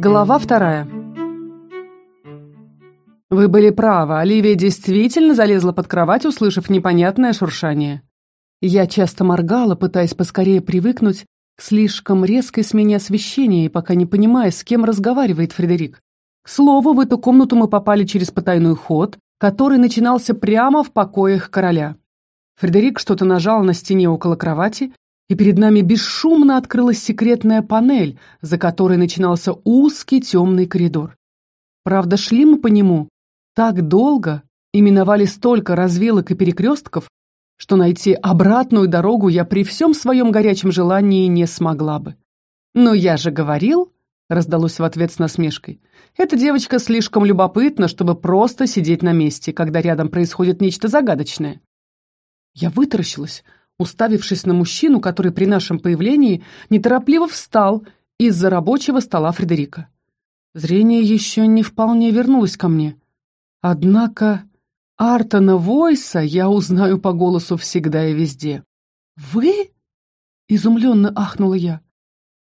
Глава вторая. Вы были правы, Оливия действительно залезла под кровать, услышав непонятное шуршание. Я часто моргала, пытаясь поскорее привыкнуть к слишком резкой смене освещения и пока не понимая, с кем разговаривает Фредерик. К слову, в эту комнату мы попали через потайной ход, который начинался прямо в покоях короля. Фредерик что-то нажал на стене около кровати, и перед нами бесшумно открылась секретная панель, за которой начинался узкий темный коридор. Правда, шли мы по нему так долго и миновали столько развилок и перекрестков, что найти обратную дорогу я при всем своем горячем желании не смогла бы. «Но я же говорил», — раздалось в ответ с насмешкой, «эта девочка слишком любопытна, чтобы просто сидеть на месте, когда рядом происходит нечто загадочное». Я вытаращилась, уставившись на мужчину, который при нашем появлении неторопливо встал из-за рабочего стола Фредерика. Зрение еще не вполне вернулось ко мне. Однако Артона Войса я узнаю по голосу всегда и везде. «Вы?» — изумленно ахнула я.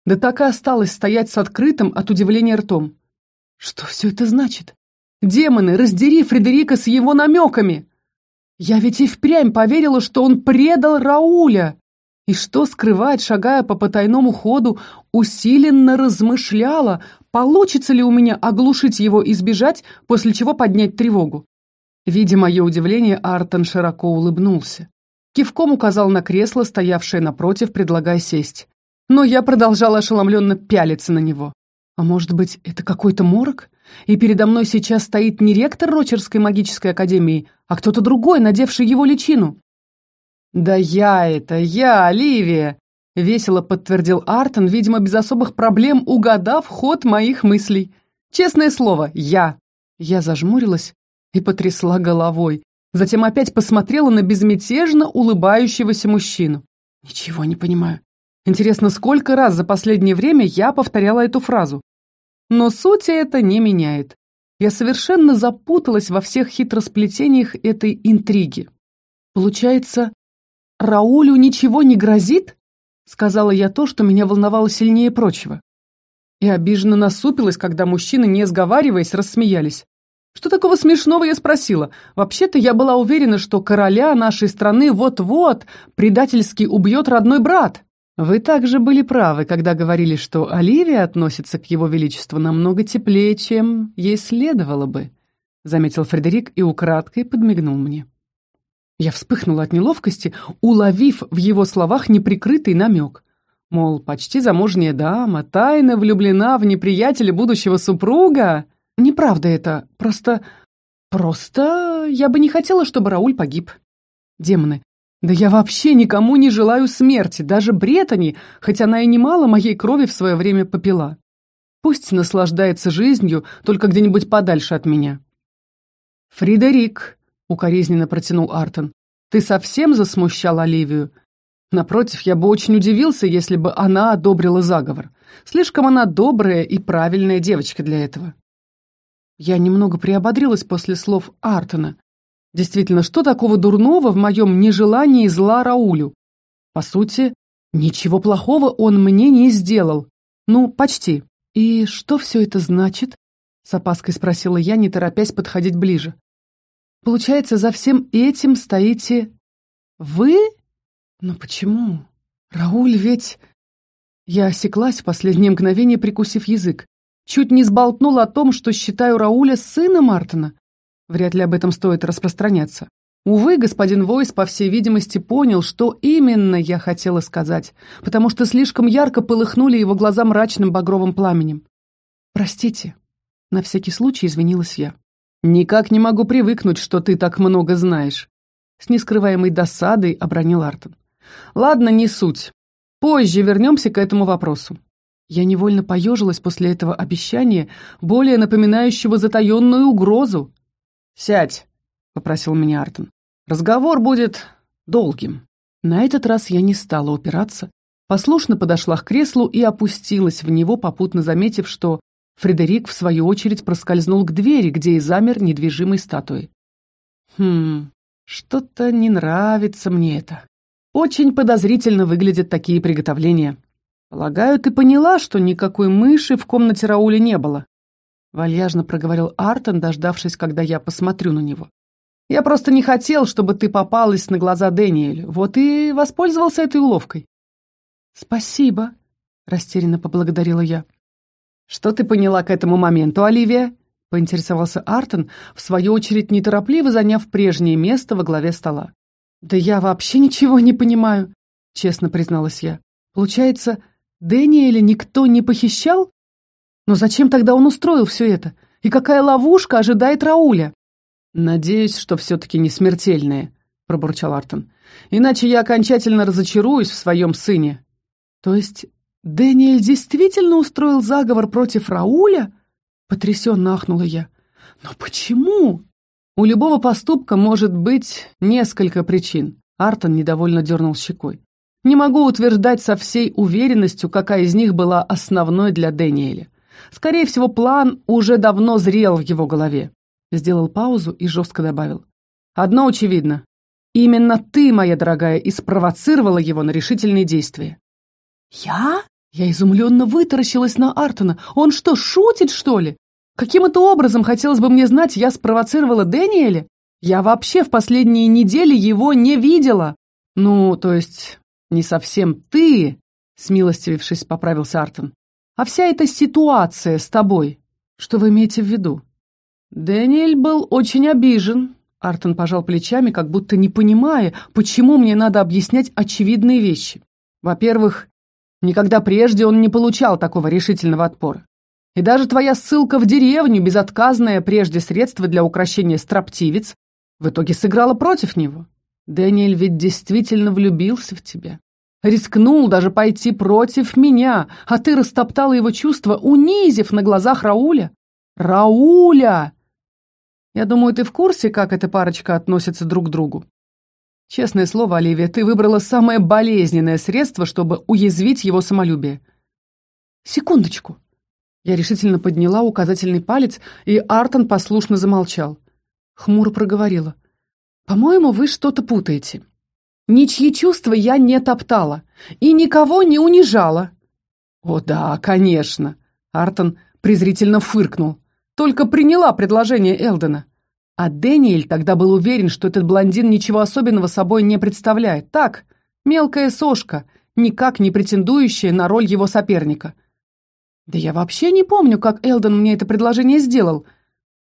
Да так и осталось стоять с открытым от удивления ртом. Что все это значит? Демоны, раздери Фредерика с его намеками! Я ведь и впрямь поверила, что он предал Рауля. И что скрывать, шагая по потайному ходу, усиленно размышляла, получится ли у меня оглушить его и сбежать, после чего поднять тревогу. Видя мое удивление, Артон широко улыбнулся. Кивком указал на кресло, стоявшее напротив, предлагая сесть. Но я продолжала ошеломленно пялиться на него. А может быть, это какой-то морок? И передо мной сейчас стоит не ректор Рочерской магической академии, а кто-то другой, надевший его личину. «Да я это, я, Оливия!» — весело подтвердил Артон, видимо, без особых проблем, угадав ход моих мыслей. «Честное слово, я!» Я зажмурилась и потрясла головой. Затем опять посмотрела на безмятежно улыбающегося мужчину. «Ничего не понимаю. Интересно, сколько раз за последнее время я повторяла эту фразу? Но суть это не меняет. Я совершенно запуталась во всех хитросплетениях этой интриги. Получается, Раулю ничего не грозит? Сказала я то, что меня волновало сильнее прочего. И обиженно насупилась, когда мужчины, не сговариваясь, рассмеялись. Что такого смешного, я спросила. Вообще-то я была уверена, что короля нашей страны вот-вот предательски убьет родной брат. Вы также были правы, когда говорили, что Оливия относится к его величеству намного теплее, чем ей следовало бы, заметил Фредерик и украдкой подмигнул мне. Я вспыхнула от неловкости, уловив в его словах неприкрытый намек. Мол, почти замужняя дама, тайно влюблена в неприятеля будущего супруга. Неправда это, просто... Просто я бы не хотела, чтобы Рауль погиб. Демоны, да я вообще никому не желаю смерти, даже Бретани, хоть она и немало моей крови в свое время попила. Пусть наслаждается жизнью, только где-нибудь подальше от меня. «Фридерик», — укоризненно протянул Артон, — «ты совсем засмущал Оливию? Напротив, я бы очень удивился, если бы она одобрила заговор. Слишком она добрая и правильная девочка для этого». Я немного приободрилась после слов Артона. Действительно, что такого дурного в моем нежелании зла Раулю? По сути, ничего плохого он мне не сделал. Ну, почти. И что все это значит? С опаской спросила я, не торопясь подходить ближе. Получается, за всем этим стоите вы? Но почему? Рауль ведь... Я осеклась в последнее мгновение, прикусив язык. Чуть не сболтнула о том, что считаю Рауля сыном Мартина. Вряд ли об этом стоит распространяться. Увы, господин Войс, по всей видимости, понял, что именно я хотела сказать, потому что слишком ярко полыхнули его глаза мрачным багровым пламенем. «Простите», — на всякий случай извинилась я. «Никак не могу привыкнуть, что ты так много знаешь», — с нескрываемой досадой обронил Артон. «Ладно, не суть. Позже вернемся к этому вопросу». Я невольно поежилась после этого обещания, более напоминающего затаенную угрозу, «Сядь», — попросил меня Артон. «Разговор будет долгим». На этот раз я не стала упираться, послушно подошла к креслу и опустилась в него, попутно заметив, что Фредерик, в свою очередь, проскользнул к двери, где и замер недвижимой статуей. «Хм, что-то не нравится мне это. Очень подозрительно выглядят такие приготовления. Полагаю, ты поняла, что никакой мыши в комнате Рауля не было. Вальяжно проговорил Артон, дождавшись, когда я посмотрю на него. Я просто не хотел, чтобы ты попалась на глаза Дэниэлю. Вот и воспользовался этой уловкой. Спасибо, растерянно поблагодарила я. Что ты поняла к этому моменту, Оливия? поинтересовался Артон, в свою очередь неторопливо заняв прежнее место во главе стола. «Да я вообще ничего не понимаю», — честно призналась я. «Получается, Дэниеля никто не похищал? Но зачем тогда он устроил все это? И какая ловушка ожидает Рауля?» «Надеюсь, что все-таки не смертельная», — пробурчал Артон. «Иначе я окончательно разочаруюсь в своем сыне». «То есть Дэниэль действительно устроил заговор против Рауля?» Потрясенно ахнула я. «Но почему?» «У любого поступка может быть несколько причин», — Артон недовольно дернул щекой. «Не могу утверждать со всей уверенностью, какая из них была основной для Дэниеля. Скорее всего, план уже давно зрел в его голове». Сделал паузу и жестко добавил. «Одно очевидно. Именно ты, моя дорогая, и спровоцировала его на решительные действия». «Я?» Я изумленно вытаращилась на Артона. «Он что, шутит, что ли? Каким это образом, хотелось бы мне знать, я спровоцировала Дэниеля? Я вообще в последние недели его не видела. Ну, то есть, не совсем ты, смилостивившись, поправился Артон. А вся эта ситуация с тобой, что вы имеете в виду? Дэниэль был очень обижен. Артон пожал плечами, как будто не понимая, почему мне надо объяснять очевидные вещи. Во-первых, никогда прежде он не получал такого решительного отпора. И даже твоя ссылка в деревню, безотказное прежде средство для укрощения строптивец, в итоге сыграла против него. Дэниэль ведь действительно влюбился в тебя. Рискнул даже пойти против меня, а ты растоптала его чувства, унизив на глазах Рауля. Рауля! Я думаю, ты в курсе, как эта парочка относится друг к другу. Честное слово, Оливия, ты выбрала самое болезненное средство, чтобы уязвить его самолюбие. Секундочку. Я решительно подняла указательный палец, и Артон послушно замолчал. Хмуро проговорила. «По-моему, вы что-то путаете. Ничьи чувства я не топтала и никого не унижала». «О да, конечно!» Артон презрительно фыркнул. «Только приняла предложение Элдена. А Дэниэль тогда был уверен, что этот блондин ничего особенного собой не представляет. Так, мелкая сошка, никак не претендующая на роль его соперника. «Да я вообще не помню, как Элден мне это предложение сделал!»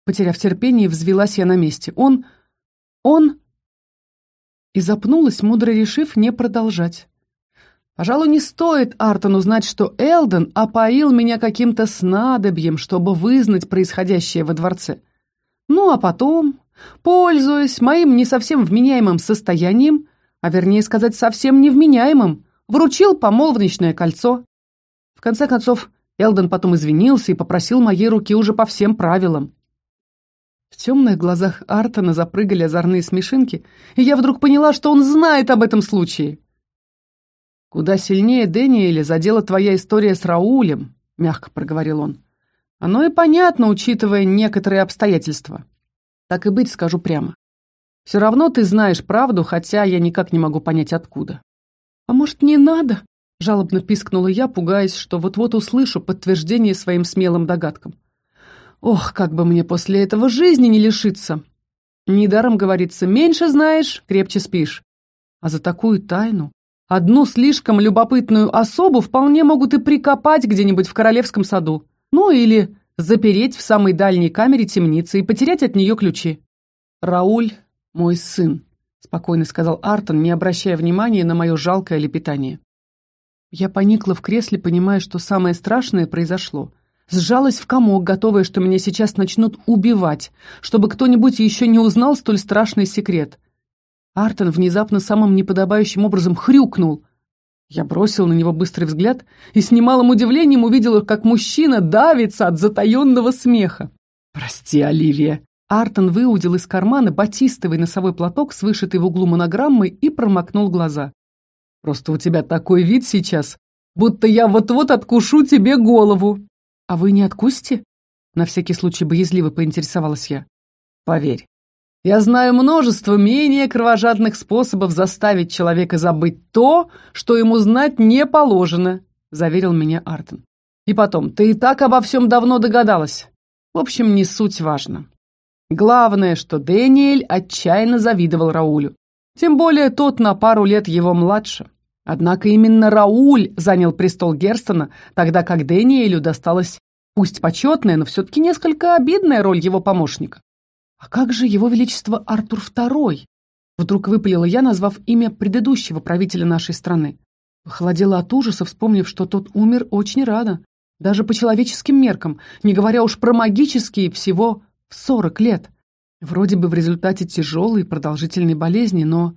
Потеряв терпение, взвелась я на месте. «Он... он...» И запнулась, мудро решив не продолжать. Пожалуй, не стоит Артону знать, что Элден опоил меня каким-то снадобьем, чтобы вызнать происходящее во дворце. Ну, а потом, пользуясь моим не совсем вменяемым состоянием, а вернее сказать, совсем невменяемым, вручил помолвочное кольцо. В конце концов, Элден потом извинился и попросил моей руки уже по всем правилам. В темных глазах Артона запрыгали озорные смешинки, и я вдруг поняла, что он знает об этом случае. «Куда сильнее Дэниеля задела твоя история с Раулем», — мягко проговорил он. «Оно и понятно, учитывая некоторые обстоятельства. Так и быть, скажу прямо. Все равно ты знаешь правду, хотя я никак не могу понять, откуда». «А может, не надо?» Жалобно пискнула я, пугаясь, что вот-вот услышу подтверждение своим смелым догадкам. Ох, как бы мне после этого жизни не лишиться! Недаром говорится, меньше знаешь, крепче спишь. А за такую тайну одну слишком любопытную особу вполне могут и прикопать где-нибудь в королевском саду. Ну или запереть в самой дальней камере темницы и потерять от нее ключи. «Рауль — мой сын», — спокойно сказал Артон, не обращая внимания на мое жалкое лепетание. Я поникла в кресле, понимая, что самое страшное произошло. Сжалась в комок, готовая, что меня сейчас начнут убивать, чтобы кто-нибудь еще не узнал столь страшный секрет. Артон внезапно самым неподобающим образом хрюкнул. Я бросил на него быстрый взгляд и с немалым удивлением увидела, как мужчина давится от затаенного смеха. «Прости, Оливия!» Артон выудил из кармана батистовый носовой платок с вышитой в углу монограммой и промокнул глаза. Просто у тебя такой вид сейчас, будто я вот-вот откушу тебе голову. А вы не откусите? На всякий случай боязливо поинтересовалась я. Поверь, я знаю множество менее кровожадных способов заставить человека забыть то, что ему знать не положено. — заверил меня Артон. «И потом, ты и так обо всем давно догадалась. В общем, не суть важно. Главное, что Дэниэль отчаянно завидовал Раулю. Тем более тот на пару лет его младше. Однако именно Рауль занял престол Герстона, тогда как Дэниэлю досталась пусть почетная, но все-таки несколько обидная роль его помощника. «А как же его величество Артур II?» Вдруг выпалила я, назвав имя предыдущего правителя нашей страны. Холодела от ужаса, вспомнив, что тот умер очень рано. Даже по человеческим меркам, не говоря уж про магические, всего в сорок лет. Вроде бы в результате тяжелой и продолжительной болезни, но...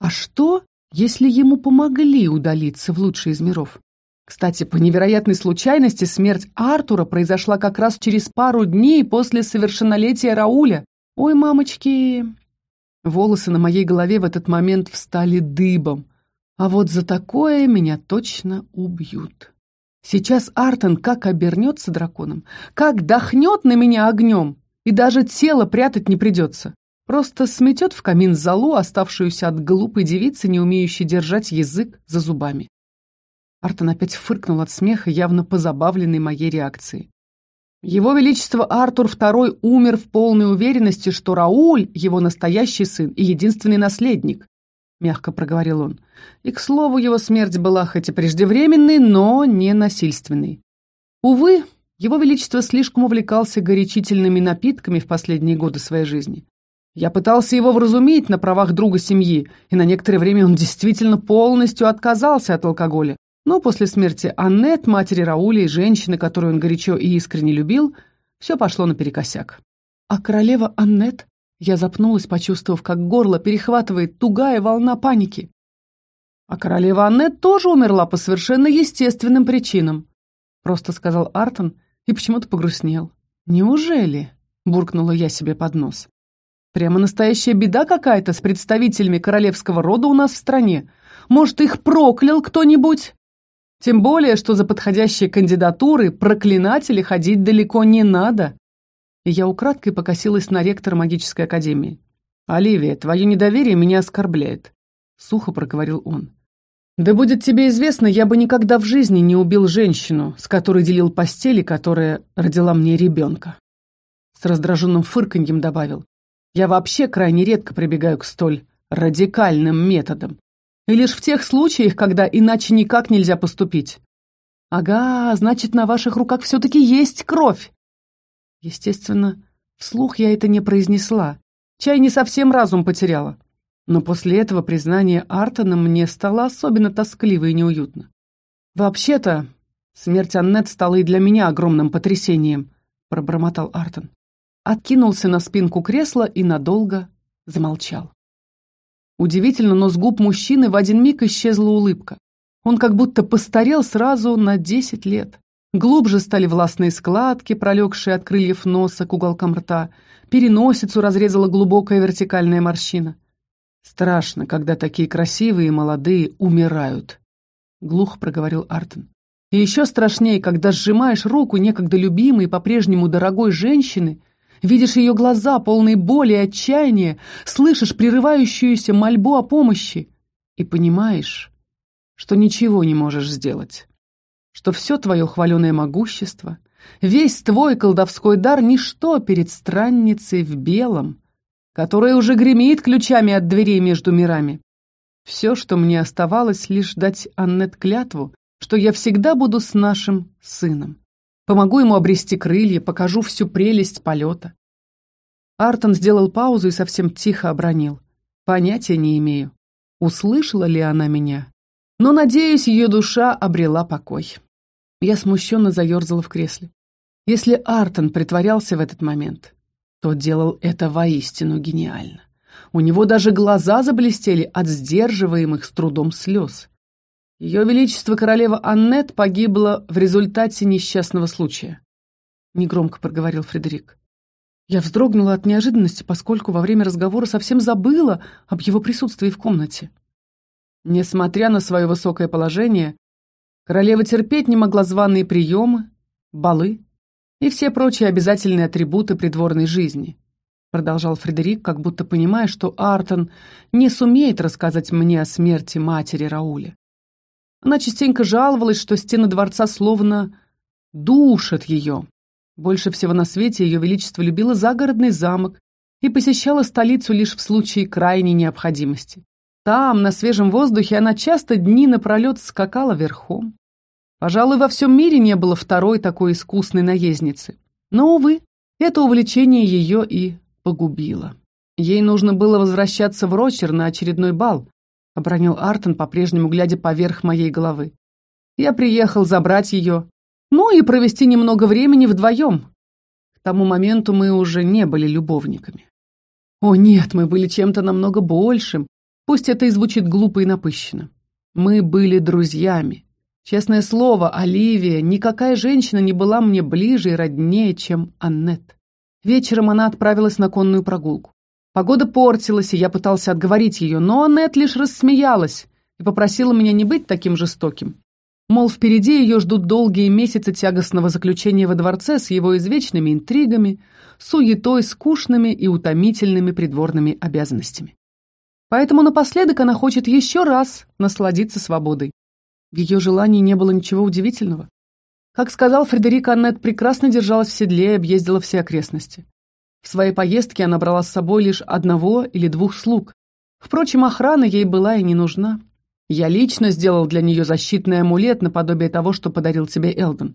А что, если ему помогли удалиться в лучший из миров? Кстати, по невероятной случайности смерть Артура произошла как раз через пару дней после совершеннолетия Рауля. Ой, мамочки! Волосы на моей голове в этот момент встали дыбом. А вот за такое меня точно убьют. Сейчас Артон как обернется драконом, как дохнет на меня огнем, и даже тело прятать не придется. Просто сметет в камин залу, оставшуюся от глупой девицы, не умеющей держать язык за зубами. Артон опять фыркнул от смеха, явно позабавленный моей реакцией. Его Величество Артур II умер в полной уверенности, что Рауль — его настоящий сын и единственный наследник, — мягко проговорил он. И, к слову, его смерть была хоть и преждевременной, но не насильственной. Увы, его Величество слишком увлекался горячительными напитками в последние годы своей жизни. Я пытался его вразумить на правах друга семьи, и на некоторое время он действительно полностью отказался от алкоголя. Но после смерти Аннет, матери Рауля и женщины, которую он горячо и искренне любил, все пошло наперекосяк. А королева Аннет я запнулась, почувствовав, как горло перехватывает тугая волна паники. А королева Аннет тоже умерла по совершенно естественным причинам, просто сказал Артон и почему-то погрустнел. Неужели? буркнула я себе под нос. Прямо настоящая беда какая-то с представителями королевского рода у нас в стране. Может, их проклял кто-нибудь? Тем более, что за подходящие кандидатуры проклинатели ходить далеко не надо я украдкой покосилась на ректора магической академии. «Оливия, твое недоверие меня оскорбляет», — сухо проговорил он. «Да будет тебе известно, я бы никогда в жизни не убил женщину, с которой делил постели, которая родила мне ребенка». С раздраженным фырканьем добавил. «Я вообще крайне редко прибегаю к столь радикальным методам. И лишь в тех случаях, когда иначе никак нельзя поступить. Ага, значит, на ваших руках все-таки есть кровь. Естественно, вслух я это не произнесла. Чай не совсем разум потеряла. Но после этого признания Артона мне стало особенно тоскливо и неуютно. «Вообще-то, смерть Аннет стала и для меня огромным потрясением», — пробормотал Артон. Откинулся на спинку кресла и надолго замолчал. Удивительно, но с губ мужчины в один миг исчезла улыбка. Он как будто постарел сразу на десять лет. Глубже стали властные складки, пролегшие от крыльев носа к уголкам рта. Переносицу разрезала глубокая вертикальная морщина. «Страшно, когда такие красивые и молодые умирают», — глухо проговорил Артон. «И еще страшнее, когда сжимаешь руку некогда любимой и по-прежнему дорогой женщины, видишь ее глаза, полные боли и отчаяния, слышишь прерывающуюся мольбу о помощи и понимаешь, что ничего не можешь сделать» что все твое хваленое могущество, весь твой колдовской дар — ничто перед странницей в белом, которая уже гремит ключами от дверей между мирами. Все, что мне оставалось, лишь дать Аннет клятву, что я всегда буду с нашим сыном. Помогу ему обрести крылья, покажу всю прелесть полета. Артон сделал паузу и совсем тихо обронил. Понятия не имею, услышала ли она меня но, надеюсь, ее душа обрела покой. Я смущенно заерзала в кресле. Если Артон притворялся в этот момент, то делал это воистину гениально. У него даже глаза заблестели от сдерживаемых с трудом слез. Ее Величество королева Аннет погибла в результате несчастного случая. Негромко проговорил Фредерик. Я вздрогнула от неожиданности, поскольку во время разговора совсем забыла об его присутствии в комнате. Несмотря на свое высокое положение, королева терпеть не могла званые приемы, балы и все прочие обязательные атрибуты придворной жизни, продолжал Фредерик, как будто понимая, что Артон не сумеет рассказать мне о смерти матери Рауля. Она частенько жаловалась, что стены дворца словно душат ее. Больше всего на свете ее величество любила загородный замок и посещала столицу лишь в случае крайней необходимости. Там, на свежем воздухе, она часто дни напролет скакала верхом. Пожалуй, во всем мире не было второй такой искусной наездницы. Но, увы, это увлечение ее и погубило. Ей нужно было возвращаться в Рочер на очередной бал, обронил Артон, по-прежнему глядя поверх моей головы. Я приехал забрать ее, ну и провести немного времени вдвоем. К тому моменту мы уже не были любовниками. О нет, мы были чем-то намного большим, пусть это и звучит глупо и напыщенно. Мы были друзьями. Честное слово, Оливия, никакая женщина не была мне ближе и роднее, чем Аннет. Вечером она отправилась на конную прогулку. Погода портилась, и я пытался отговорить ее, но Аннет лишь рассмеялась и попросила меня не быть таким жестоким. Мол, впереди ее ждут долгие месяцы тягостного заключения во дворце с его извечными интригами, суетой, скучными и утомительными придворными обязанностями. Поэтому напоследок она хочет еще раз насладиться свободой. В ее желании не было ничего удивительного. Как сказал Фредерик, Аннет прекрасно держалась в седле и объездила все окрестности. В своей поездке она брала с собой лишь одного или двух слуг. Впрочем, охрана ей была и не нужна. Я лично сделал для нее защитный амулет наподобие того, что подарил тебе Элден.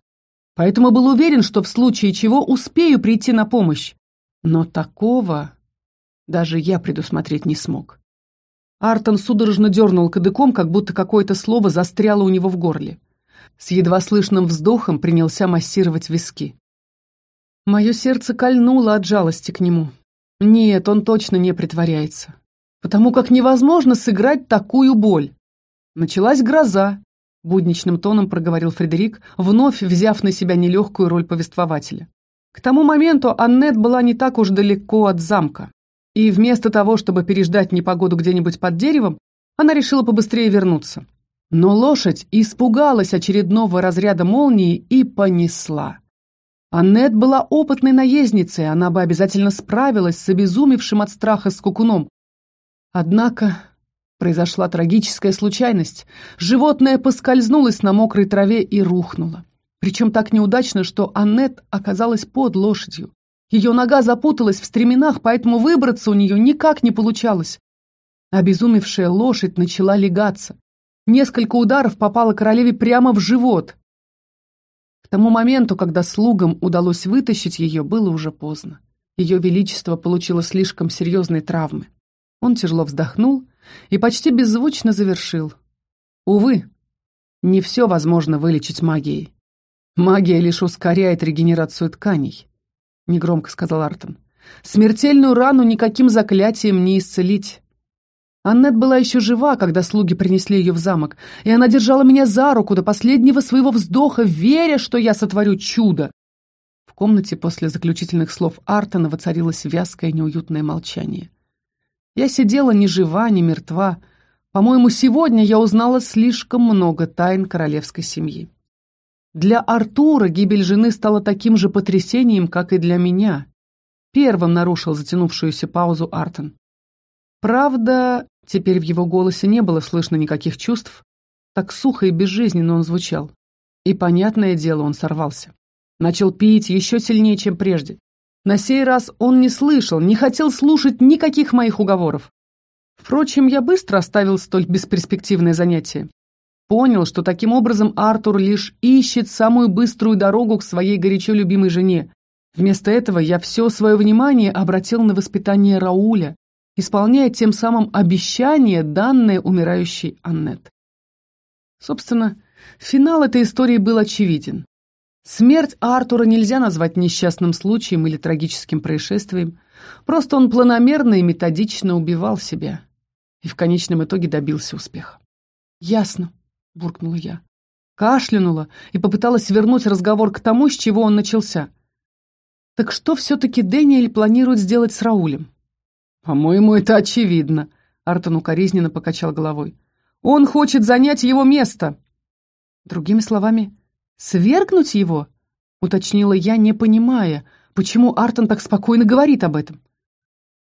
Поэтому был уверен, что в случае чего успею прийти на помощь. Но такого даже я предусмотреть не смог. Артон судорожно дернул кадыком, как будто какое-то слово застряло у него в горле. С едва слышным вздохом принялся массировать виски. Мое сердце кольнуло от жалости к нему. Нет, он точно не притворяется. Потому как невозможно сыграть такую боль. Началась гроза, будничным тоном проговорил Фредерик, вновь взяв на себя нелегкую роль повествователя. К тому моменту Аннет была не так уж далеко от замка. И вместо того, чтобы переждать непогоду где-нибудь под деревом, она решила побыстрее вернуться. Но лошадь испугалась очередного разряда молнии и понесла. Аннет была опытной наездницей, она бы обязательно справилась с обезумевшим от страха скукуном. Однако произошла трагическая случайность. Животное поскользнулось на мокрой траве и рухнуло. Причем так неудачно, что Аннет оказалась под лошадью. Ее нога запуталась в стременах, поэтому выбраться у нее никак не получалось. Обезумевшая лошадь начала легаться. Несколько ударов попало королеве прямо в живот. К тому моменту, когда слугам удалось вытащить ее, было уже поздно. Ее величество получило слишком серьезные травмы. Он тяжело вздохнул и почти беззвучно завершил. Увы, не все возможно вылечить магией. Магия лишь ускоряет регенерацию тканей, негромко сказал Артон. Смертельную рану никаким заклятием не исцелить. Аннет была еще жива, когда слуги принесли ее в замок, и она держала меня за руку до последнего своего вздоха, веря, что я сотворю чудо. В комнате после заключительных слов Артона воцарилось вязкое неуютное молчание. Я сидела ни жива, ни мертва. По-моему, сегодня я узнала слишком много тайн королевской семьи. Для Артура гибель жены стала таким же потрясением, как и для меня. Первым нарушил затянувшуюся паузу Артон. Правда, Теперь в его голосе не было слышно никаких чувств. Так сухо и безжизненно он звучал. И, понятное дело, он сорвался. Начал пить еще сильнее, чем прежде. На сей раз он не слышал, не хотел слушать никаких моих уговоров. Впрочем, я быстро оставил столь бесперспективное занятие. Понял, что таким образом Артур лишь ищет самую быструю дорогу к своей горячо любимой жене. Вместо этого я все свое внимание обратил на воспитание Рауля, исполняя тем самым обещание, данное умирающей Аннет. Собственно, финал этой истории был очевиден. Смерть Артура нельзя назвать несчастным случаем или трагическим происшествием, просто он планомерно и методично убивал себя и в конечном итоге добился успеха. «Ясно», — буркнула я. Кашлянула и попыталась вернуть разговор к тому, с чего он начался. «Так что все-таки Дэниэль планирует сделать с Раулем?» «По-моему, это очевидно», — Артон укоризненно покачал головой. «Он хочет занять его место». Другими словами, свергнуть его? Уточнила я, не понимая, почему Артон так спокойно говорит об этом.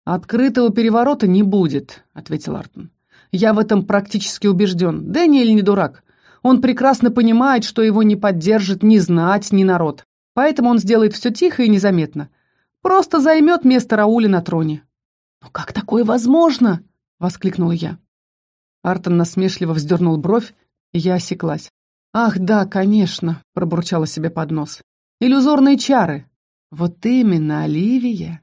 «Открытого переворота не будет», — ответил Артон. «Я в этом практически убежден. Дэниэль не дурак. Он прекрасно понимает, что его не поддержит ни знать, ни народ. Поэтому он сделает все тихо и незаметно. Просто займет место Рауля на троне. «Но как такое возможно?» — воскликнула я. Артон насмешливо вздернул бровь, и я осеклась. «Ах, да, конечно», — пробурчала себе под нос. «Иллюзорные чары». «Вот именно, Оливия».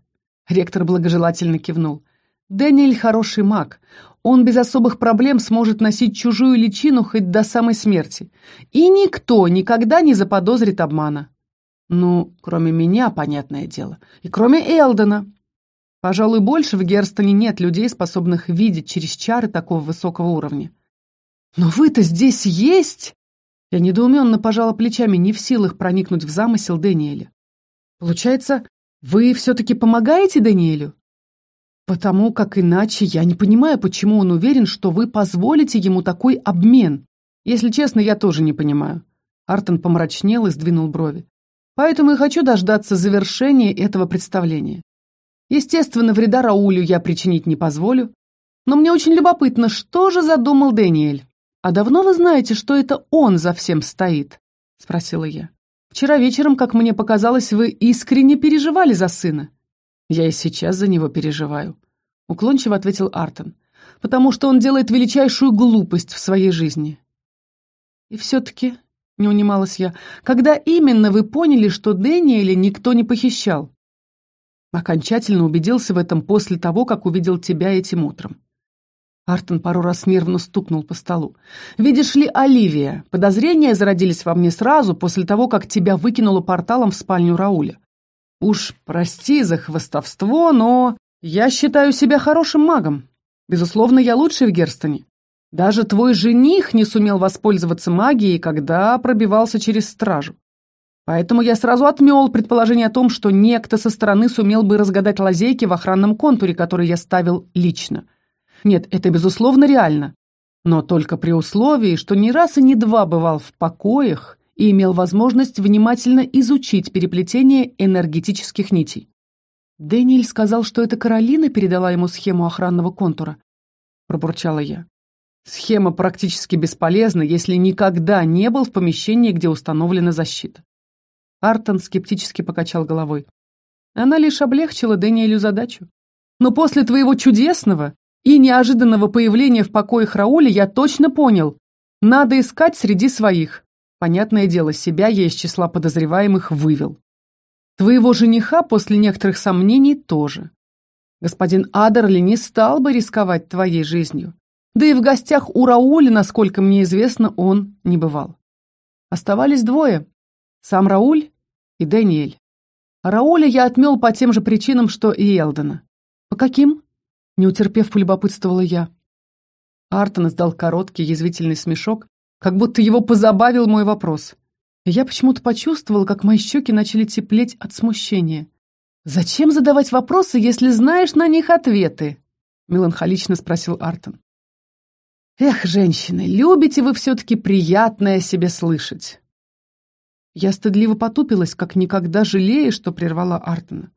Ректор благожелательно кивнул. «Дэниэль хороший маг. Он без особых проблем сможет носить чужую личину хоть до самой смерти. И никто никогда не заподозрит обмана. Ну, кроме меня, понятное дело. И кроме Элдена. Пожалуй, больше в Герстоне нет людей, способных видеть через чары такого высокого уровня. Но вы-то здесь есть? Я недоуменно пожала плечами, не в силах проникнуть в замысел Дэниеля. Получается, вы все-таки помогаете Даниэлю? Потому как иначе я не понимаю, почему он уверен, что вы позволите ему такой обмен. Если честно, я тоже не понимаю. Артон помрачнел и сдвинул брови. Поэтому и хочу дождаться завершения этого представления. Естественно, вреда Раулю я причинить не позволю, но мне очень любопытно, что же задумал Дэниэль. «А давно вы знаете, что это он за всем стоит?» — спросила я. «Вчера вечером, как мне показалось, вы искренне переживали за сына. «Я и сейчас за него переживаю», — уклончиво ответил Артон, «потому что он делает величайшую глупость в своей жизни». «И все-таки», — не унималась я, «когда именно вы поняли, что Дэниеля никто не похищал?» Окончательно убедился в этом после того, как увидел тебя этим утром. Артон пару раз нервно стукнул по столу. «Видишь ли, Оливия, подозрения зародились во мне сразу после того, как тебя выкинуло порталом в спальню Рауля. Уж прости за хвостовство, но я считаю себя хорошим магом. Безусловно, я лучший в Герстоне. Даже твой жених не сумел воспользоваться магией, когда пробивался через стражу. Поэтому я сразу отмел предположение о том, что некто со стороны сумел бы разгадать лазейки в охранном контуре, который я ставил лично. Нет, это безусловно реально. Но только при условии, что ни раз и ни два бывал в покоях и имел возможность внимательно изучить переплетение энергетических нитей. «Дэниэль сказал, что это Каролина передала ему схему охранного контура», — пробурчала я. «Схема практически бесполезна, если никогда не был в помещении, где установлена защита». Артон скептически покачал головой. Она лишь облегчила Дэниелю задачу. «Но после твоего чудесного и неожиданного появления в покоях Рауля я точно понял, надо искать среди своих. Понятное дело, себя я из числа подозреваемых вывел. Твоего жениха после некоторых сомнений тоже. Господин Адерли не стал бы рисковать твоей жизнью. Да и в гостях у Рауля, насколько мне известно, он не бывал. Оставались двое. Сам Рауль и Дэниэль. Рауля я отмел по тем же причинам, что и Элдена. По каким? Не утерпев, полюбопытствовала я. Артон издал короткий язвительный смешок, как будто его позабавил мой вопрос. Я почему-то почувствовала, как мои щеки начали теплеть от смущения. «Зачем задавать вопросы, если знаешь на них ответы?» — меланхолично спросил Артон. «Эх, женщины, любите вы все-таки приятное себе слышать!» Я стыдливо потупилась, как никогда жалея, что прервала Артона.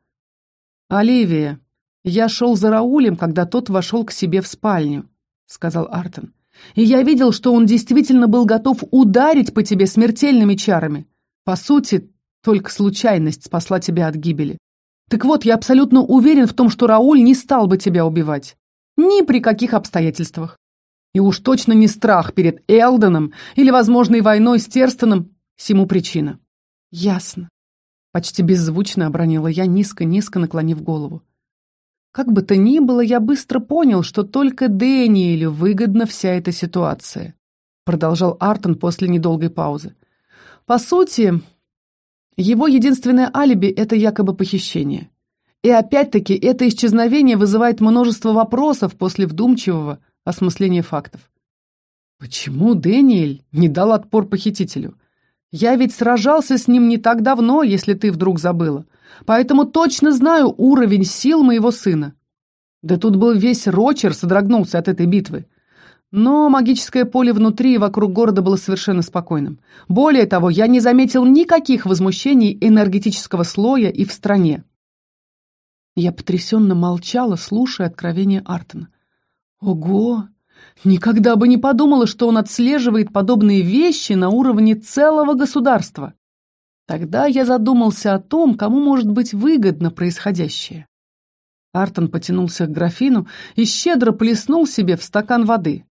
«Оливия, я шел за Раулем, когда тот вошел к себе в спальню», — сказал Артон. И я видел, что он действительно был готов ударить по тебе смертельными чарами. По сути, только случайность спасла тебя от гибели. Так вот, я абсолютно уверен в том, что Рауль не стал бы тебя убивать. Ни при каких обстоятельствах. И уж точно не страх перед Элденом или возможной войной с Терстоном всему причина. Ясно. Почти беззвучно обронила я, низко-низко наклонив голову. Как бы то ни было, я быстро понял, что только Дэниелю выгодна вся эта ситуация, продолжал Артон после недолгой паузы. По сути, его единственное алиби – это якобы похищение. И опять-таки это исчезновение вызывает множество вопросов после вдумчивого осмысления фактов. Почему Дэниэль не дал отпор похитителю? Я ведь сражался с ним не так давно, если ты вдруг забыла поэтому точно знаю уровень сил моего сына. Да тут был весь Рочер содрогнулся от этой битвы. Но магическое поле внутри и вокруг города было совершенно спокойным. Более того, я не заметил никаких возмущений энергетического слоя и в стране. Я потрясенно молчала, слушая откровение Артона. Ого! Никогда бы не подумала, что он отслеживает подобные вещи на уровне целого государства. Тогда я задумался о том, кому может быть выгодно происходящее. Артон потянулся к графину и щедро плеснул себе в стакан воды.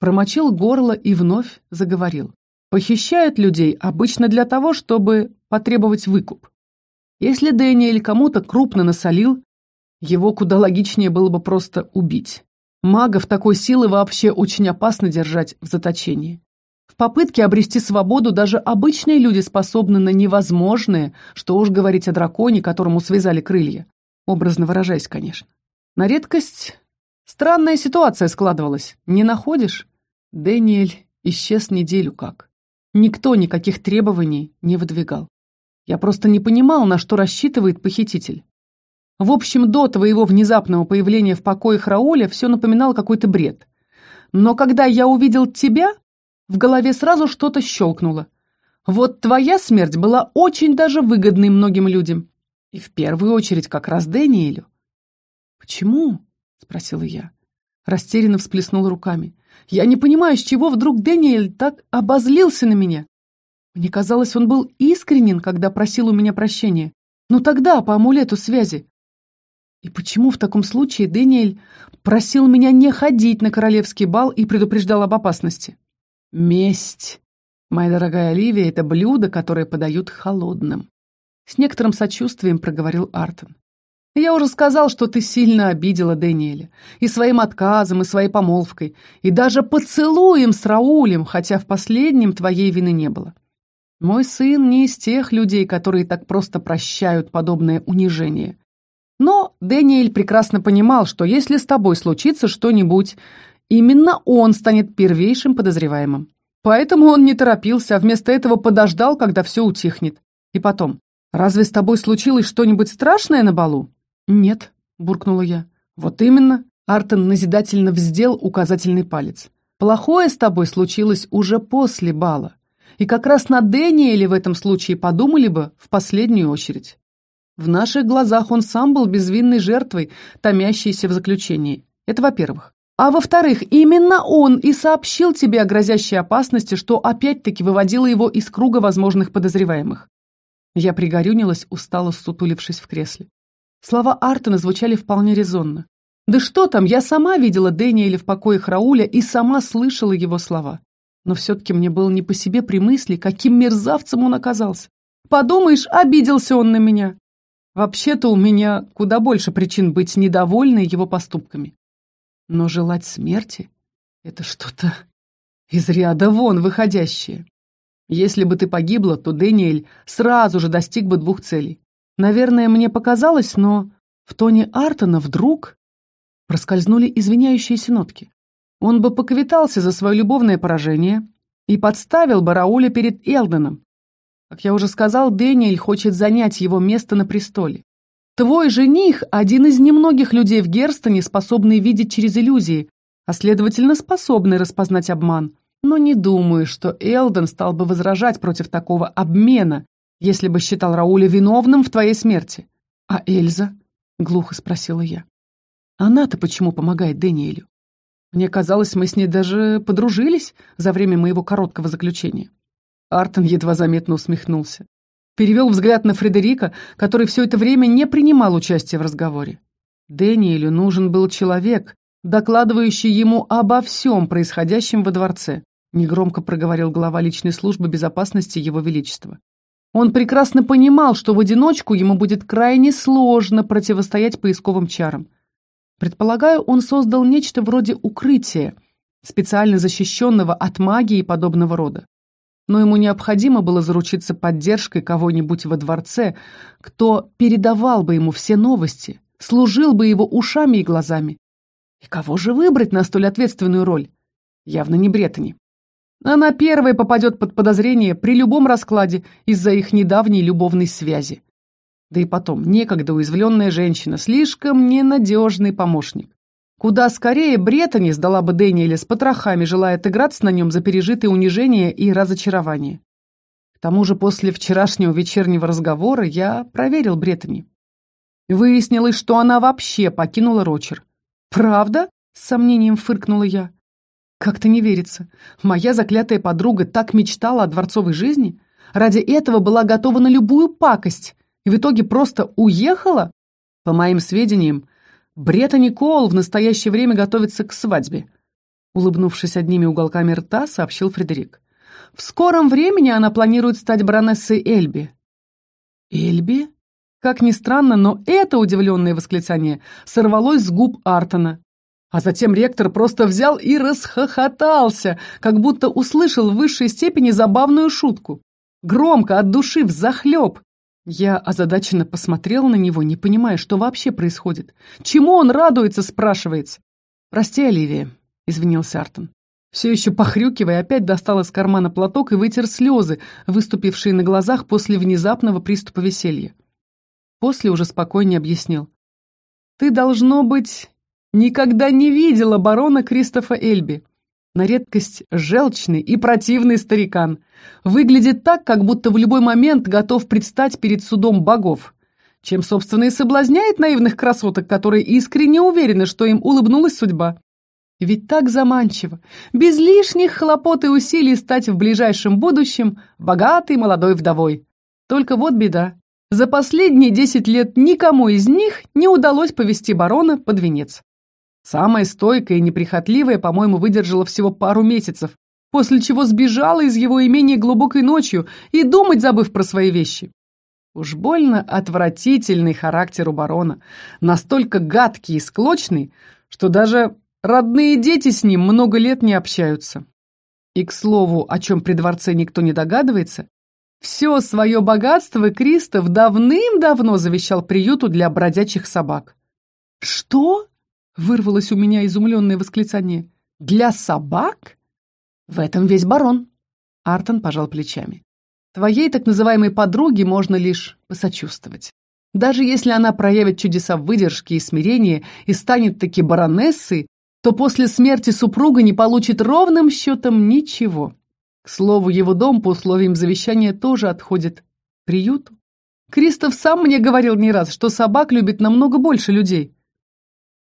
Промочил горло и вновь заговорил. Похищают людей обычно для того, чтобы потребовать выкуп. Если Дэниэль кому-то крупно насолил, его куда логичнее было бы просто убить. Магов такой силы вообще очень опасно держать в заточении. В попытке обрести свободу даже обычные люди способны на невозможное, что уж говорить о драконе, которому связали крылья. Образно выражаясь, конечно. На редкость странная ситуация складывалась. Не находишь? Дэниэль исчез неделю как. Никто никаких требований не выдвигал. Я просто не понимал, на что рассчитывает похититель. В общем, до твоего внезапного появления в покоях Рауля все напоминало какой-то бред. Но когда я увидел тебя, в голове сразу что-то щелкнуло. Вот твоя смерть была очень даже выгодной многим людям. И в первую очередь как раз Дэниелю. «Почему?» — спросила я. Растерянно всплеснул руками. «Я не понимаю, с чего вдруг Дэниэль так обозлился на меня. Мне казалось, он был искренен, когда просил у меня прощения. Но тогда, по амулету связи. И почему в таком случае Дэниэль просил меня не ходить на королевский бал и предупреждал об опасности? Месть. Моя дорогая Оливия, это блюдо, которое подают холодным. С некоторым сочувствием проговорил Артон. Я уже сказал, что ты сильно обидела Дэниеля. И своим отказом, и своей помолвкой, и даже поцелуем с Раулем, хотя в последнем твоей вины не было. Мой сын не из тех людей, которые так просто прощают подобное унижение. Но Дэниэль прекрасно понимал, что если с тобой случится что-нибудь, именно он станет первейшим подозреваемым. Поэтому он не торопился, а вместо этого подождал, когда все утихнет. И потом, разве с тобой случилось что-нибудь страшное на балу? Нет, буркнула я. Вот именно. Артон назидательно вздел указательный палец. Плохое с тобой случилось уже после бала. И как раз на Дэниеле в этом случае подумали бы в последнюю очередь. В наших глазах он сам был безвинной жертвой, томящейся в заключении. Это во-первых. А во-вторых, именно он и сообщил тебе о грозящей опасности, что опять-таки выводило его из круга возможных подозреваемых. Я пригорюнилась, устало сутулившись в кресле. Слова Артона звучали вполне резонно. Да что там, я сама видела Дэниеля в покоях Рауля и сама слышала его слова. Но все-таки мне было не по себе при мысли, каким мерзавцем он оказался. Подумаешь, обиделся он на меня. Вообще-то у меня куда больше причин быть недовольной его поступками. Но желать смерти — это что-то из ряда вон выходящее. Если бы ты погибла, то Дэниэль сразу же достиг бы двух целей. Наверное, мне показалось, но в тоне Артона вдруг проскользнули извиняющиеся нотки. Он бы поквитался за свое любовное поражение и подставил бы Рауля перед Элденом, как я уже сказал, Дэниэль хочет занять его место на престоле. Твой жених – один из немногих людей в Герстоне, способный видеть через иллюзии, а следовательно, способный распознать обман. Но не думаю, что Элден стал бы возражать против такого обмена, если бы считал Рауля виновным в твоей смерти. А Эльза? Глухо спросила я. Она-то почему помогает Дэниелю? Мне казалось, мы с ней даже подружились за время моего короткого заключения. Артон едва заметно усмехнулся. Перевел взгляд на Фредерика, который все это время не принимал участия в разговоре. Дэниелю нужен был человек, докладывающий ему обо всем происходящем во дворце, негромко проговорил глава личной службы безопасности Его Величества. Он прекрасно понимал, что в одиночку ему будет крайне сложно противостоять поисковым чарам. Предполагаю, он создал нечто вроде укрытия, специально защищенного от магии подобного рода но ему необходимо было заручиться поддержкой кого-нибудь во дворце, кто передавал бы ему все новости, служил бы его ушами и глазами. И кого же выбрать на столь ответственную роль? Явно не Бреттани. Она первая попадет под подозрение при любом раскладе из-за их недавней любовной связи. Да и потом, некогда уязвленная женщина, слишком ненадежный помощник. Куда скорее Бреттани сдала бы Дэниеля с потрохами, желая отыграться на нем за пережитые унижения и разочарование. К тому же после вчерашнего вечернего разговора я проверил Бреттани. Выяснилось, что она вообще покинула Рочер. «Правда?» — с сомнением фыркнула я. Как-то не верится. Моя заклятая подруга так мечтала о дворцовой жизни, ради этого была готова на любую пакость, и в итоге просто уехала? По моим сведениям, Брета Никол в настоящее время готовится к свадьбе. Улыбнувшись одними уголками рта, сообщил Фредерик. В скором времени она планирует стать баронессой Эльби. Эльби? Как ни странно, но это удивленное восклицание сорвалось с губ Артона. А затем ректор просто взял и расхохотался, как будто услышал в высшей степени забавную шутку. Громко, от души, взахлеб. Я озадаченно посмотрела на него, не понимая, что вообще происходит. Чему он радуется, спрашивается. «Прости, Оливия», — извинился Артон. Все еще похрюкивая, опять достал из кармана платок и вытер слезы, выступившие на глазах после внезапного приступа веселья. После уже спокойнее объяснил. «Ты, должно быть, никогда не видела барона Кристофа Эльби. На редкость желчный и противный старикан. Выглядит так, как будто в любой момент готов предстать перед судом богов. Чем, собственно, и соблазняет наивных красоток, которые искренне уверены, что им улыбнулась судьба. Ведь так заманчиво, без лишних хлопот и усилий стать в ближайшем будущем богатой молодой вдовой. Только вот беда. За последние десять лет никому из них не удалось повести барона под венец. Самая стойкая и неприхотливая, по-моему, выдержала всего пару месяцев, после чего сбежала из его имения глубокой ночью и думать забыв про свои вещи. Уж больно отвратительный характер у барона, настолько гадкий и склочный, что даже Родные дети с ним много лет не общаются. И, к слову, о чем при дворце никто не догадывается, все свое богатство Кристоф давным-давно завещал приюту для бродячих собак. «Что?» — вырвалось у меня изумленное восклицание. «Для собак?» «В этом весь барон», — Артон пожал плечами. «Твоей так называемой подруге можно лишь посочувствовать. Даже если она проявит чудеса выдержки и смирения и станет таки баронессой, то после смерти супруга не получит ровным счетом ничего. К слову, его дом по условиям завещания тоже отходит приюту. Кристоф сам мне говорил не раз, что собак любит намного больше людей.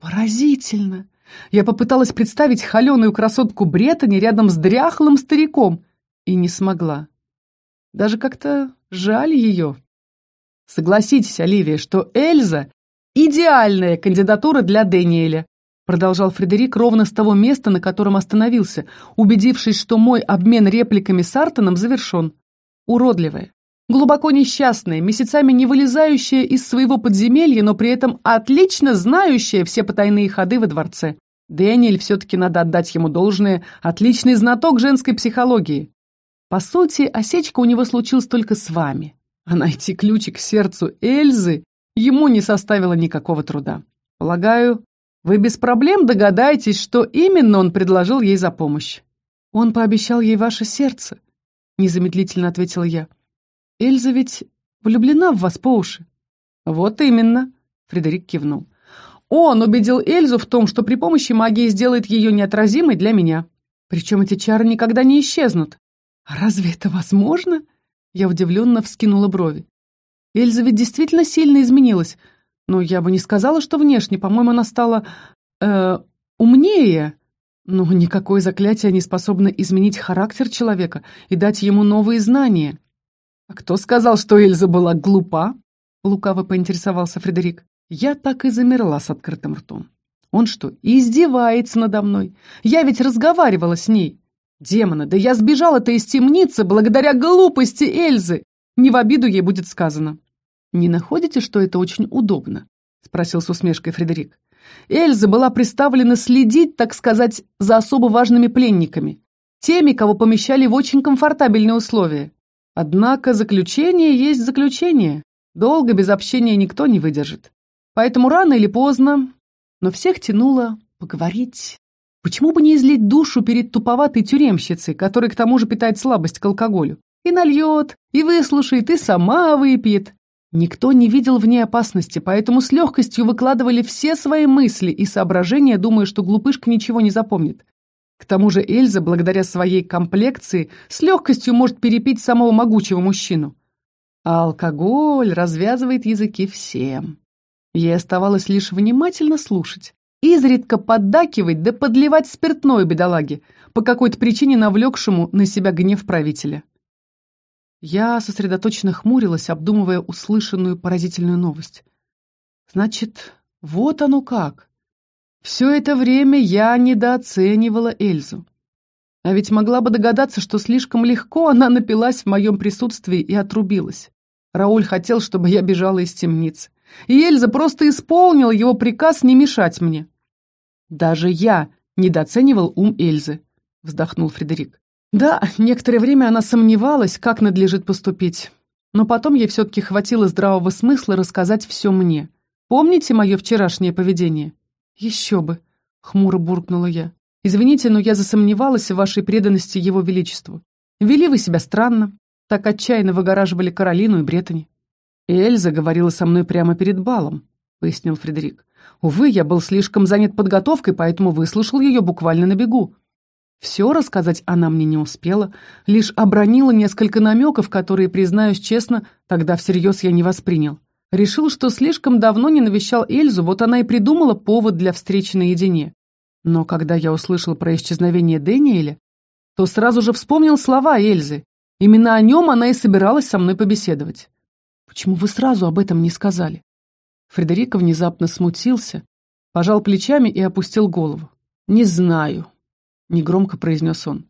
Поразительно! Я попыталась представить холеную красотку Бретани рядом с дряхлым стариком и не смогла. Даже как-то жаль ее. Согласитесь, Оливия, что Эльза — идеальная кандидатура для Дэниеля. Продолжал Фредерик ровно с того места, на котором остановился, убедившись, что мой обмен репликами с Артоном завершен. Уродливая, глубоко несчастная, месяцами не вылезающая из своего подземелья, но при этом отлично знающая все потайные ходы во дворце. Дэниэль все-таки надо отдать ему должное, отличный знаток женской психологии. По сути, осечка у него случилась только с вами, а найти ключик к сердцу Эльзы ему не составило никакого труда. Полагаю, вы без проблем догадаетесь, что именно он предложил ей за помощь. Он пообещал ей ваше сердце, незамедлительно ответила я. Эльза ведь влюблена в вас по уши. Вот именно, Фредерик кивнул. Он убедил Эльзу в том, что при помощи магии сделает ее неотразимой для меня. Причем эти чары никогда не исчезнут. Разве это возможно? Я удивленно вскинула брови. Эльза ведь действительно сильно изменилась. Но я бы не сказала, что внешне. По-моему, она стала... Э, умнее. Но никакое заклятие не способно изменить характер человека и дать ему новые знания. «А кто сказал, что Эльза была глупа?» Лукаво поинтересовался Фредерик. Я так и замерла с открытым ртом. Он что, издевается надо мной? Я ведь разговаривала с ней. Демона, да я сбежала-то из темницы благодаря глупости Эльзы. Не в обиду ей будет сказано. «Не находите, что это очень удобно?» — спросил с усмешкой Фредерик. Эльза была представлена следить, так сказать, за особо важными пленниками, теми, кого помещали в очень комфортабельные условия. Однако заключение есть заключение. Долго без общения никто не выдержит. Поэтому рано или поздно, но всех тянуло поговорить. Почему бы не излить душу перед туповатой тюремщицей, которая к тому же питает слабость к алкоголю? И нальет, и выслушает, и сама выпьет. Никто не видел в ней опасности, поэтому с легкостью выкладывали все свои мысли и соображения, думая, что глупышка ничего не запомнит. К тому же Эльза, благодаря своей комплекции, с легкостью может перепить самого могучего мужчину. А алкоголь развязывает языки всем. Ей оставалось лишь внимательно слушать изредка поддакивать да подливать спиртное бедолаге, по какой-то причине навлекшему на себя гнев правителя. Я сосредоточенно хмурилась, обдумывая услышанную поразительную новость. Значит, вот оно как. Все это время я недооценивала Эльзу. А ведь могла бы догадаться, что слишком легко она напилась в моем присутствии и отрубилась. Рауль хотел, чтобы я бежала из темницы. И Эльза просто исполнила его приказ не мешать мне. Даже я недооценивал ум Эльзы, вздохнул Фредерик. Да, некоторое время она сомневалась, как надлежит поступить. Но потом ей все-таки хватило здравого смысла рассказать все мне. Помните мое вчерашнее поведение? Еще бы, хмуро буркнула я. Извините, но я засомневалась в вашей преданности его величеству. Вели вы себя странно. Так отчаянно выгораживали Каролину и Бреттани. Эльза говорила со мной прямо перед балом, пояснил Фредерик. Увы, я был слишком занят подготовкой, поэтому выслушал ее буквально на бегу. Все рассказать она мне не успела, лишь обронила несколько намеков, которые, признаюсь честно, тогда всерьез я не воспринял. Решил, что слишком давно не навещал Эльзу, вот она и придумала повод для встречи наедине. Но когда я услышал про исчезновение Дэниеля, то сразу же вспомнил слова Эльзы. Именно о нем она и собиралась со мной побеседовать. Почему вы сразу об этом не сказали? Фредерико внезапно смутился, пожал плечами и опустил голову. «Не знаю», — негромко произнес он.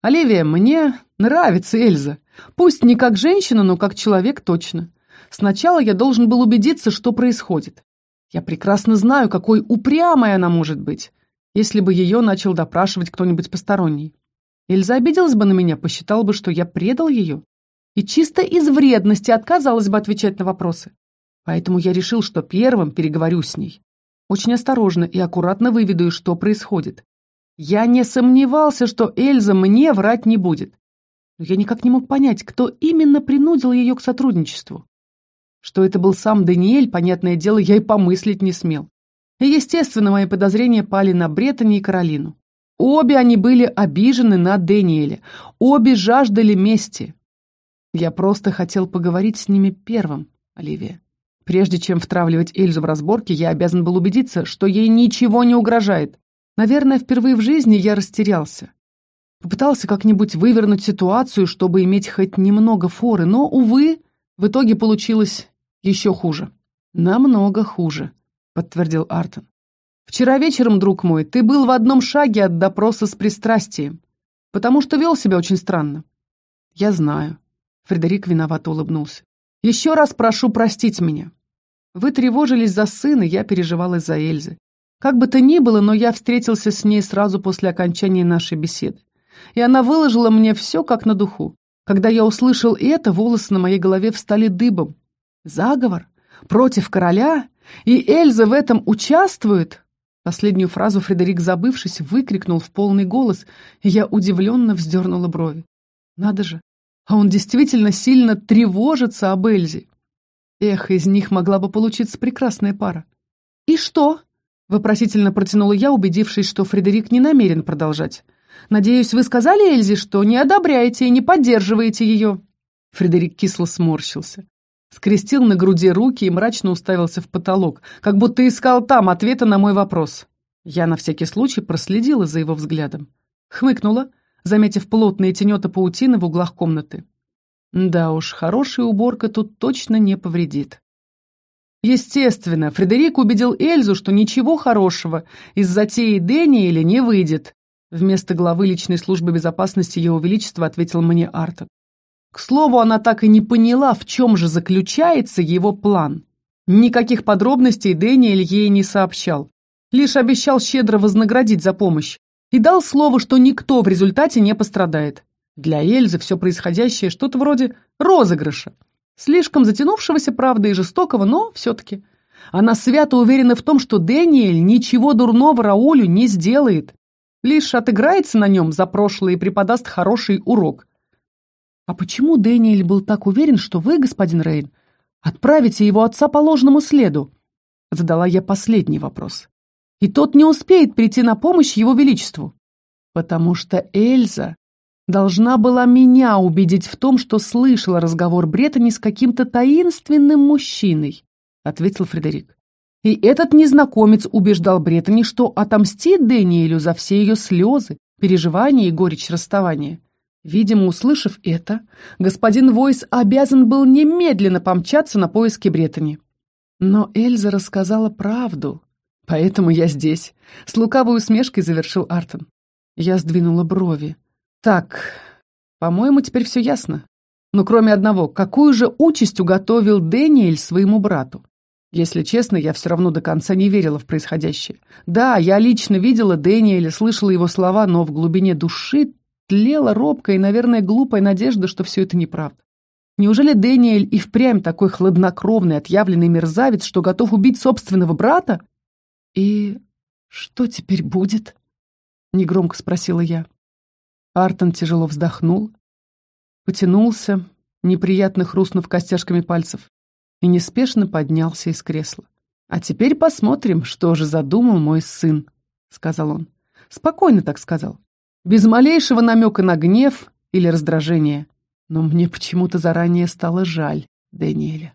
«Оливия, мне нравится Эльза. Пусть не как женщина, но как человек точно. Сначала я должен был убедиться, что происходит. Я прекрасно знаю, какой упрямой она может быть если бы ее начал допрашивать кто-нибудь посторонний. Эльза обиделась бы на меня, посчитала бы, что я предал ее. И чисто из вредности отказалась бы отвечать на вопросы. Поэтому я решил, что первым переговорю с ней. Очень осторожно и аккуратно выведу, что происходит. Я не сомневался, что Эльза мне врать не будет. Но я никак не мог понять, кто именно принудил ее к сотрудничеству. Что это был сам Даниэль, понятное дело, я и помыслить не смел. И, естественно, мои подозрения пали на Бреттани и Каролину. Обе они были обижены на Дэниеле, обе жаждали мести. Я просто хотел поговорить с ними первым, Оливия. Прежде чем втравливать Эльзу в разборки, я обязан был убедиться, что ей ничего не угрожает. Наверное, впервые в жизни я растерялся. Попытался как-нибудь вывернуть ситуацию, чтобы иметь хоть немного форы, но, увы, в итоге получилось еще хуже. Намного хуже. — подтвердил Артон. «Вчера вечером, друг мой, ты был в одном шаге от допроса с пристрастием, потому что вел себя очень странно». «Я знаю». Фредерик виновато улыбнулся. «Еще раз прошу простить меня. Вы тревожились за сына, я переживал из-за Эльзы. Как бы то ни было, но я встретился с ней сразу после окончания нашей беседы. И она выложила мне все как на духу. Когда я услышал это, волосы на моей голове встали дыбом. Заговор? Против короля? И Эльза в этом участвует?» Последнюю фразу Фредерик, забывшись, выкрикнул в полный голос, и я удивленно вздернула брови. «Надо же! А он действительно сильно тревожится об Эльзе!» Эх, из них могла бы получиться прекрасная пара. «И что?» — вопросительно протянула я, убедившись, что Фредерик не намерен продолжать. «Надеюсь, вы сказали Эльзе, что не одобряете и не поддерживаете ее?» Фредерик кисло сморщился скрестил на груди руки и мрачно уставился в потолок, как будто искал там ответа на мой вопрос. Я на всякий случай проследила за его взглядом. Хмыкнула, заметив плотные тенета паутины в углах комнаты. Да уж, хорошая уборка тут точно не повредит. Естественно, Фредерик убедил Эльзу, что ничего хорошего из затеи Дэниеля не выйдет. Вместо главы личной службы безопасности Его Величества ответил мне Артон. К слову, она так и не поняла, в чем же заключается его план. Никаких подробностей Дэниэль ей не сообщал. Лишь обещал щедро вознаградить за помощь. И дал слово, что никто в результате не пострадает. Для Эльзы все происходящее что-то вроде розыгрыша. Слишком затянувшегося, правда, и жестокого, но все-таки. Она свято уверена в том, что Дэниэль ничего дурного Раулю не сделает. Лишь отыграется на нем за прошлое и преподаст хороший урок. «А почему Дэниэль был так уверен, что вы, господин Рейн, отправите его отца по ложному следу?» Задала я последний вопрос. «И тот не успеет прийти на помощь его величеству». «Потому что Эльза должна была меня убедить в том, что слышала разговор Бреттани с каким-то таинственным мужчиной», ответил Фредерик. И этот незнакомец убеждал Бреттани, что отомстит Дэниелю за все ее слезы, переживания и горечь расставания. Видимо, услышав это, господин Войс обязан был немедленно помчаться на поиски Бреттани. Но Эльза рассказала правду, поэтому я здесь. С лукавой усмешкой завершил Артон. Я сдвинула брови. Так, по-моему, теперь все ясно. Но кроме одного, какую же участь уготовил Дэниэль своему брату? Если честно, я все равно до конца не верила в происходящее. Да, я лично видела Дэниэля, слышала его слова, но в глубине души тлела робкая и, наверное, глупая надежда, что все это неправда. Неужели Дэниэль и впрямь такой хладнокровный, отъявленный мерзавец, что готов убить собственного брата? И что теперь будет? Негромко спросила я. Артон тяжело вздохнул, потянулся, неприятно хрустнув костяшками пальцев и неспешно поднялся из кресла. «А теперь посмотрим, что же задумал мой сын», — сказал он. Спокойно так сказал, без малейшего намека на гнев или раздражение. Но мне почему-то заранее стало жаль Дэниеля.